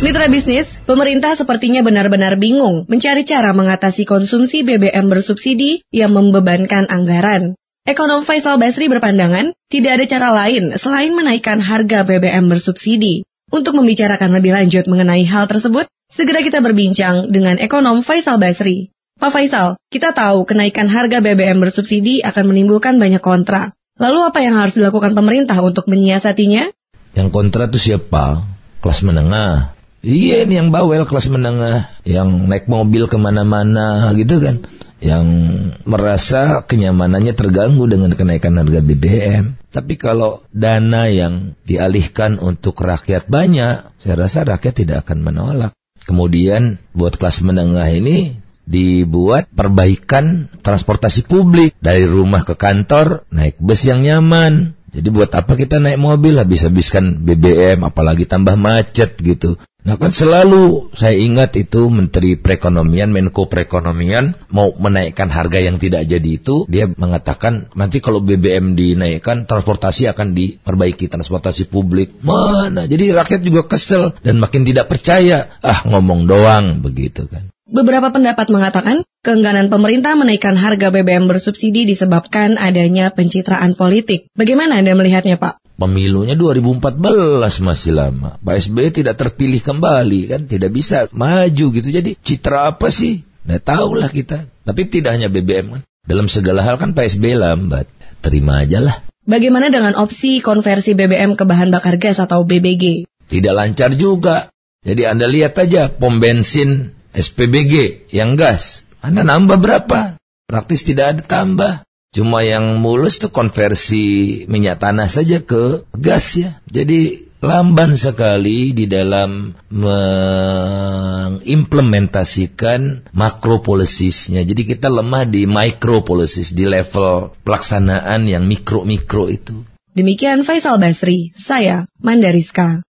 Mitra bisnis, pemerintah sepertinya benar-benar bingung mencari cara mengatasi konsumsi BBM bersubsidi yang membebankan anggaran. Ekonom Faisal Basri berpandangan, tidak ada cara lain selain menaikkan harga BBM bersubsidi. Untuk membicarakan lebih lanjut mengenai hal tersebut, segera kita berbincang dengan ekonom Faisal Basri. Pak Faisal, kita tahu kenaikan harga BBM bersubsidi akan menimbulkan banyak kontra. Lalu apa yang harus dilakukan pemerintah untuk menyiasatinya? Yang kontra itu siapa? Kelas menengah, Iya ini yang bawel kelas menengah, yang naik mobil ke mana-mana gitu kan, yang merasa kenyamanannya terganggu dengan kenaikan harga BBM. Tapi kalau dana yang dialihkan untuk rakyat banyak, saya rasa rakyat tidak akan menolak. Kemudian buat kelas menengah ini dibuat perbaikan transportasi publik dari rumah ke kantor naik bus yang nyaman. Jadi buat apa kita naik mobil habis-habiskan BBM apalagi tambah macet gitu. Nah kan selalu saya ingat itu Menteri Perekonomian, Menko Perekonomian mau menaikkan harga yang tidak jadi itu, dia mengatakan nanti kalau BBM dinaikkan transportasi akan diperbaiki transportasi publik. Mana? Jadi rakyat juga kesel dan makin tidak percaya. Ah ngomong doang begitu kan. Beberapa pendapat mengatakan keengganan pemerintah menaikkan harga BBM bersubsidi disebabkan adanya pencitraan politik. Bagaimana Anda melihatnya Pak? Pemilunya 2014 masih lama. Pak SBY tidak terpilih kembali kan, tidak bisa maju gitu. Jadi citra apa sih? Nah tahulah kita. Tapi tidak hanya BBM kan. Dalam segala hal kan Pak SBY lambat. Terima aja lah. Bagaimana dengan opsi konversi BBM ke bahan bakar gas atau BBG? Tidak lancar juga. Jadi Anda lihat aja pom bensin SPBG yang gas. Anda nambah berapa? Praktis tidak ada tambah. Cuma yang mulus tuh konversi minyak tanah saja ke gas ya. Jadi lamban sekali di dalam mengimplementasikan makro polisisnya. Jadi kita lemah di micro policies, di level pelaksanaan yang mikro-mikro itu. Demikian Faisal Basri, saya Mandariska.